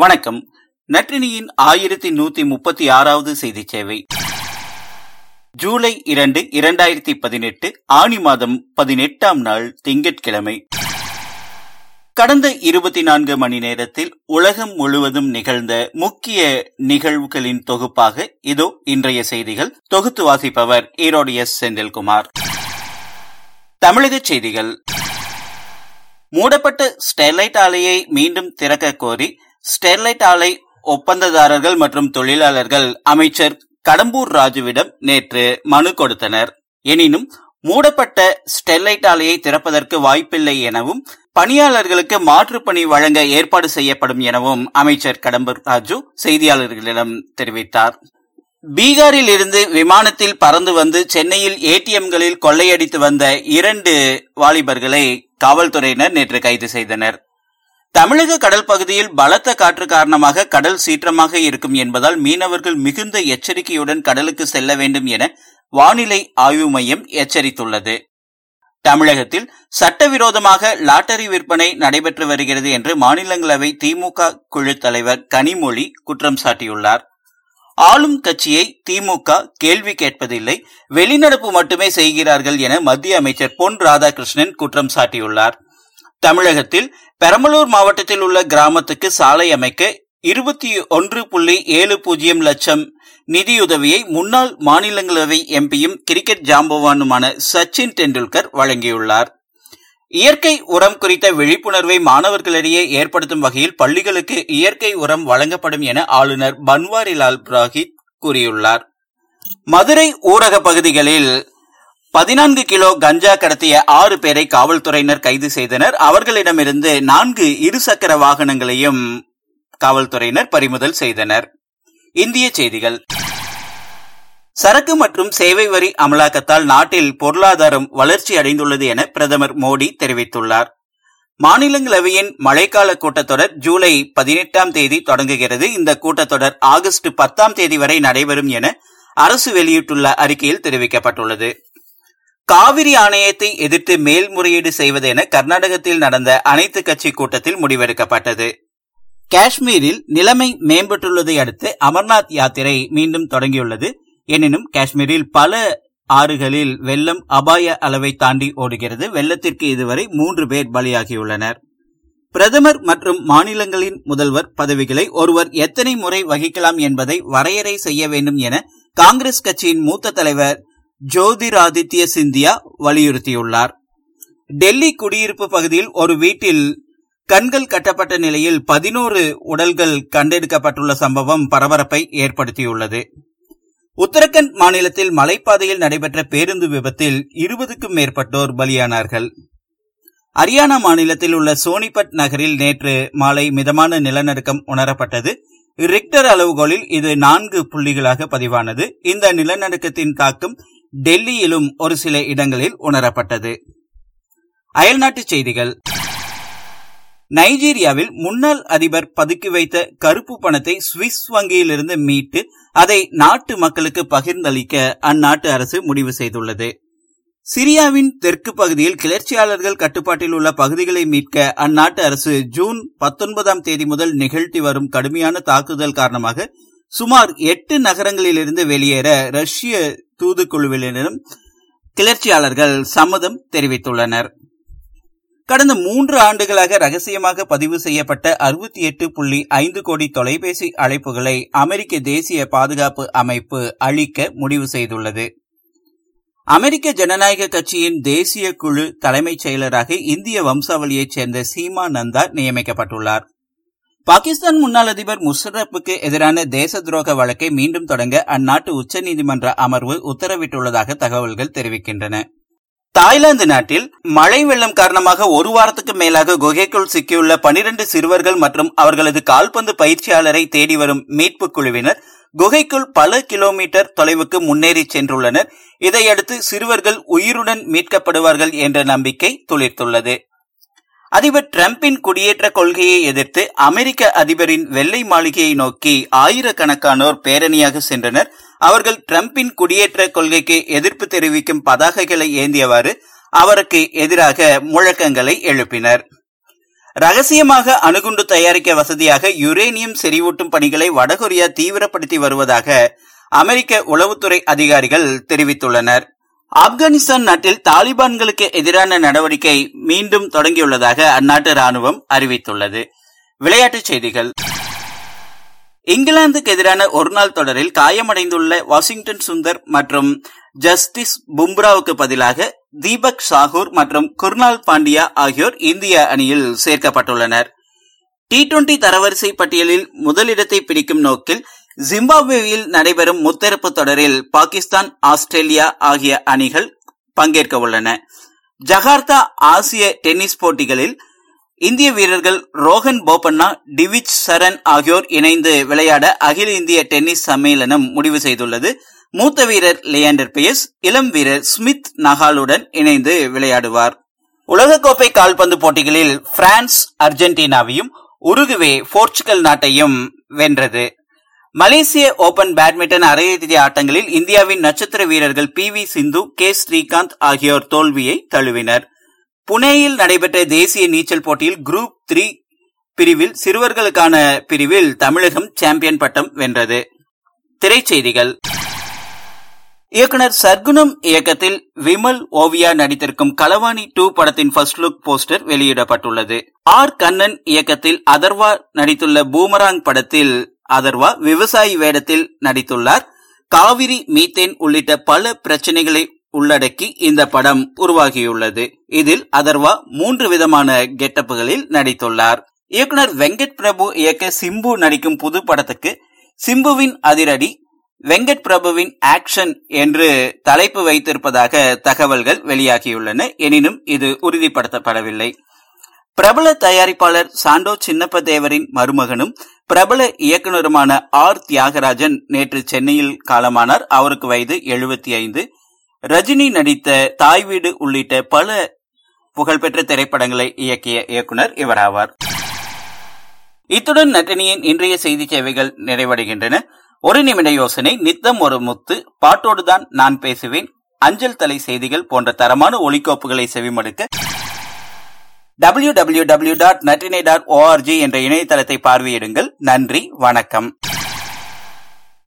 வணக்கம். நற்றினியின் ஆயிரத்தி நூத்தி முப்பத்தி ஆறாவது செய்தி சேவை ஜூலை இரண்டு இரண்டாயிரத்தி பதினெட்டு ஆணி மாதம் பதினெட்டாம் நாள் திங்கட்கிழமை. கடந்த இருபத்தி நான்கு மணி நேரத்தில் உலகம் முழுவதும் நிகழ்ந்த முக்கிய நிகழ்வுகளின் தொகுப்பாக இதோ இன்றைய செய்திகள். தொகுத்து வாசிப்பவர் ஈரோடு எஸ். செந்தில்குமார். தமிழக செய்திகள். மூடப்பட்ட ஸ்டெர்லைட் ஆலையை மீண்டும் திறக்க கோரி ஸ்டெர்லைட் ஆலை ஒப்பந்ததாரர்கள் மற்றும் தொழிலாளர்கள் அமைச்சர் கடம்பூர் ராஜுவிடம் நேற்று மனு கொடுத்தனர். எனினும் மூடப்பட்ட ஸ்டெர்லைட் ஆலையை திறப்பதற்கு வாய்ப்பில்லை எனவும் பணியாளர்களுக்கு மாற்றுப்பணி வழங்க ஏற்பாடு செய்யப்படும் எனவும் அமைச்சர் கடம்பூர் ராஜு செய்தியாளர்களிடம் தெரிவித்தார். பீகாரில் இருந்து விமானத்தில் பறந்து வந்து சென்னையில் ஏடிஎம்களில் கொள்ளையடித்து வந்த இரண்டு வாலிபர்களை காவல்துறையினர் நேற்று கைது செய்தனர். தமிழக கடல் பகுதியில் பலத்த காற்று காரணமாக கடல் சீற்றமாக இருக்கும் என்பதால் மீனவர்கள் மிகுந்த எச்சரிக்கையுடன் கடலுக்கு செல்ல வேண்டும் என வானிலை ஆய்வு மையம் எச்சரித்துள்ளது. தமிழகத்தில் சட்டவிரோதமாக லாட்டரி விற்பனை நடைபெற்று வருகிறது என்று மாநிலங்களவை திமுக குழு தலைவர் கனிமொழி குற்றம் சாட்டியுள்ளார். ஆளும் கட்சியை திமுக கேள்வி கேட்பதில்லை வெளிநடப்பு மட்டுமே செய்கிறார்கள் என மத்திய அமைச்சர் பொன் ராதாகிருஷ்ணன் குற்றம் சாட்டியுள்ளார். தமிழகத்தில் பெரம்பலூர் மாவட்டத்தில் உள்ள கிராமத்துக்கு சாலை அமைக்க இருபத்தி ஒன்று புள்ளி ஏழு பூஜ்ஜியம் லட்சம் நிதியுதவியை முன்னாள் மாநிலங்களவை எம்பியும் கிரிக்கெட் ஜாம்பவானுமான சச்சின் டெண்டுல்கர் வழங்கியுள்ளார். இயற்கை உரம் குறித்த விழிப்புணர்வை மாணவர்களிடையே ஏற்படுத்தும் வகையில் பள்ளிகளுக்கு இயற்கை உரம் வழங்கப்படும் என ஆளுநர் பன்வாரிலால் புரோஹித் கூறியுள்ளார். மதுரை ஊரக பகுதிகளில் பதினான்கு கிலோ கஞ்சா கடத்திய ஆறு பேரை காவல்துறையினர் கைது செய்தனர். அவர்களிடமிருந்து நான்கு இருசக்கர வாகனங்களையும் காவல்துறையினர் பறிமுதல் செய்தனர். இந்திய செய்திகள். சரக்கு மற்றும் சேவை வரி அமலாக்கத்தால் நாட்டில் பொருளாதாரம் வளர்ச்சி அடைந்துள்ளது என பிரதமர் மோடி தெரிவித்துள்ளார். மாநிலங்களவையின் மழைக்கால கூட்டத்தொடர் ஜூலை பதினெட்டாம் தேதி தொடங்குகிறது. இந்த கூட்டத்தொடர் ஆகஸ்ட் பத்தாம் தேதி வரை நடைபெறும் என அரசு வெளியிட்டுள்ள அறிக்கையில் தெரிவிக்கப்பட்டுள்ளது. காவிரி ஆணையத்தை எதிர்த்து மேல்முறையீடு செய்வது என கர்நாடகத்தில் நடந்த அனைத்து கட்சி கூட்டத்தில் முடிவெடுக்கப்பட்டது. காஷ்மீரில் நிலைமை மேம்பட்டுள்ளதை அடுத்து அமர்நாத் யாத்திரை மீண்டும் தொடங்கியுள்ளது. எனினும் காஷ்மீரில் பல ஆறுகளில் வெள்ளம் அபாய அளவை தாண்டி ஓடுகிறது. வெள்ளத்திற்கு இதுவரை மூன்று பேர் பலியாகியுள்ளனர். பிரதமர் மற்றும் மாநிலங்களின் முதல்வர் பதவிகளை ஒருவர் எத்தனை முறை வகிக்கலாம் என்பதை வரையறை செய்ய வேண்டும் என காங்கிரஸ் கட்சியின் மூத்த தலைவர் ஜோதிராதித்ய சிந்தியா வலியுறுத்தியுள்ளார். டெல்லி குடியிருப்பு பகுதியில் ஒரு வீட்டில் கண்கள் கட்டப்பட்ட நிலையில் பதினோரு உடல்கள் கண்டெடுக்கப்பட்டுள்ள சம்பவம் பரபரப்பை ஏற்படுத்தியுள்ளது. உத்தரகண்ட் மாநிலத்தில் மலைப்பாதையில் நடைபெற்ற பேருந்து விபத்தில் இருபதுக்கும் மேற்பட்டோர் பலியானார்கள். ஹரியானா மாநிலத்தில் உள்ள சோனிபட் நகரில் நேற்று மாலை மிதமான நிலநடுக்கம் உணரப்பட்டது. ரிக்டர் அளவுகோலில் இது நான்கு புள்ளிகளாக பதிவானது. இந்த நிலநடுக்கத்தின் தாக்கம் டெல்லியிலும் ஒரு சில இடங்களில் உணரப்பட்டது. அயல்நாட்டுச் செய்திகள். நைஜீரியாவில் முன்னாள் அதிபர் பதுக்கி வைத்த கருப்பு பணத்தை சுவிஸ் வங்கியிலிருந்து மீட்டு அதை நாட்டு மக்களுக்கு பகிர்ந்தளிக்க அந்நாட்டு அரசு முடிவு செய்துள்ளது. சிரியாவின் தெற்கு பகுதியில் கிளர்ச்சியாளர்கள் கட்டுப்பாட்டில் உள்ள பகுதிகளை மீட்க அந்நாட்டு அரசு ஜூன் பத்தொன்பதாம் தேதி முதல் நிகழ்த்தி வரும் கடுமையான தாக்குதல் காரணமாக சுமார் எட்டு நகரங்களிலிருந்து வெளியேற ரஷ்ய தூதுக்குழுவினரும் கிளர்ச்சியாளர்கள் சம்மதம் தெரிவித்துள்ளனர். கடந்த மூன்று ஆண்டுகளாக ரகசியமாக பதிவு செய்யப்பட்ட அறுபத்தி எட்டு புள்ளி ஐந்து கோடி தொலைபேசி அழைப்புகளை அமெரிக்க தேசிய பாதுகாப்பு அமைப்பு அளிக்க முடிவு செய்துள்ளது. அமெரிக்க ஜனநாயக கட்சியின் தேசிய குழு தலைமைச் செயலராக இந்திய வம்சாவளியைச் சேர்ந்த சீமா நந்தா நியமிக்கப்பட்டுள்ளார். பாகிஸ்தான் முன்னாள் அதிபர் முஷரப்புக்கு எதிரான தேச துரோக வழக்கை மீண்டும் தொடங்க அந்நாட்டு உச்சநீதிமன்ற அமர்வு உத்தரவிட்டுள்ளதாக தகவல்கள் தெரிவிக்கின்றன. தாய்லாந்து நாட்டில் மழை வெள்ளம் காரணமாக ஒரு வாரத்துக்கு மேலாக குகைக்குள் சிக்கியுள்ள பனிரண்டு சிறுவர்கள் மற்றும் அவர்களது கால்பந்து பயிற்சியாளரை தேடி வரும் மீட்பு குழுவினர் குகைக்குள் பல கிலோமீட்டர் தொலைவுக்கு முன்னேறி சென்றுள்ளனர். இதையடுத்து சிறுவர்கள் உயிருடன் மீட்கப்படுவார்கள் என்ற நம்பிக்கை துளிர்த்துள்ளது. அதிபர் டிரம்பின் குடியேற்ற கொள்கையை எதிர்த்து அமெரிக்க அதிபரின் வெள்ளை மாளிகையை நோக்கி ஆயிரக்கணக்கானோர் பேரணியாக சென்றனர். அவர்கள் டிரம்பின் குடியேற்ற கொள்கைக்கு எதிர்ப்பு தெரிவிக்கும் பதாகைகளை ஏந்தியவாறு அவருக்கு எதிராக முழக்கங்களை எழுப்பினர். ரகசியமாக அணுகுண்டு தயாரிக்க வசதியாக யுரேனியம் செறிவூட்டும் பணிகளை வடகொரியா தீவிரப்படுத்தி வருவதாக அமெரிக்க உளவுத்துறை அதிகாரிகள் தெரிவித்துள்ளனர். ஆப்கானிஸ்தான் நாட்டில் தாலிபான்களுக்கு எதிரான நடவடிக்கை மீண்டும் தொடங்கியுள்ளதாக அந்நாட்டு ராணுவம் அறிவித்துள்ளது. விளையாட்டுச் செய்திகள். இங்கிலாந்துக்கு எதிரான ஒருநாள் தொடரில் காயமடைந்துள்ள வாஷிங்டன் சுந்தர் மற்றும் ஜஸ்டிஸ் பும்ராவுக்கு பதிலாக தீபக் சாகூர் மற்றும் குர்னால் பாண்டியா ஆகியோர் இந்திய அணியில் சேர்க்கப்பட்டுள்ளனர். டி டுவெண்டி தரவரிசை பட்டியலில் முதலிடத்தை பிடிக்கும் நோக்கில் ஜிம்பாப்வேயில் நடைபெறும் முத்தரப்பு தொடரில் பாகிஸ்தான் ஆஸ்திரேலியா ஆகிய அணிகள் பங்கேற்க உள்ளன. ஜகார்த்தா ஆசிய டென்னிஸ் போட்டிகளில் இந்திய வீரர்கள் ரோஹன் போபண்ணா டிவிச் சரண் ஆகியோர் இணைந்து விளையாட அகில இந்திய டென்னிஸ் சம்மேளனம் முடிவு செய்துள்ளது. மூத்த வீரர் லியாண்டர் பியஸ் இளம் வீரர் ஸ்மித் நகாலுடன் இணைந்து விளையாடுவார். உலகக்கோப்பை கால்பந்து போட்டிகளில் பிரான்ஸ் அர்ஜென்டினாவையும் உருகுவே போர்ச்சுகல் நாட்டையும் வென்றது. மலேசிய ஓபன் பேட்மிண்டன் அரையிறுதி ஆட்டங்களில் இந்தியாவின் நட்சத்திர வீரர்கள் P V Sindhu K Srikanth ஆகியோர் தோல்வியை தழுவினர். புனேயில் நடைபெற்ற தேசிய நீச்சல் போட்டியில் குரூப் த்ரீ பிரிவில் சிறுவர்களுக்கான பிரிவில் தமிழகம் சாம்பியன் பட்டம் வென்றது. திரைச்செய்திகள். இயக்குனர் சர்க்குணம் இயக்கத்தில் விமல் ஓவியா நடித்திருக்கும் களவாணி டூ படத்தின் ஃபர்ஸ்ட் லுக் போஸ்டர் வெளியிடப்பட்டுள்ளது. ஆர் கண்ணன் இயக்கத்தில் அதர்வா நடித்துள்ள பூமராங் படத்தில் அதர்வா விவசாயி வேடத்தில் நடித்துள்ளார். காவிரி மீத்தேன் உள்ளிட்ட பல பிரச்சனைகளை உள்ளடக்கி இந்த படம் உருவாகியுள்ளது. இதில் அதர்வா மூன்று விதமான கெட்டப்புகளில் நடித்துள்ளார். இயக்குனர் வெங்கட் பிரபு இயக்க சிம்பு நடிக்கும் புது படத்துக்கு சிம்புவின் அதிரடி வெங்கட் பிரபுவின் ஆக்ஷன் என்று தலைப்பு வைத்திருப்பதாக தகவல்கள் வெளியாகியுள்ளன. எனினும் இது உறுதிப்படுத்தப்படவில்லை. பிரபல தயாரிப்பாளர் சாண்டோ சின்னப்ப தேவரின் மருமகனும் பிரபல இயக்குநருமான ஆர். தியாகராஜன் நேற்று சென்னையில் காலமானார். அவருக்கு வயது எழுபத்தி ஐந்து. ரஜினி நடித்த தாய் வீடு உள்ளிட்ட பல புகழ்பெற்ற திரைப்படங்களை இயக்கிய இயக்குனர் இவராவார். இத்துடன் நட்டினியின் இன்றைய செய்தி சேவைகள் நிறைவடைகின்றன. ஒரு நிமிட யோசனை நித்தம் ஒரு முத்து பாட்டோடுதான் நான் பேசுவேன் அஞ்சல் தலை செய்திகள் போன்ற தரமான ஒலிக்கோப்புகளை செவிமடுக்க டபிள்யூ டபிள்யூ டபிள்யூ டாட் நட்டினை டாட் ஓஆர்ஜி என்ற இணையதளத்தை பார்வையிடுங்கள். நன்றி வணக்கம்.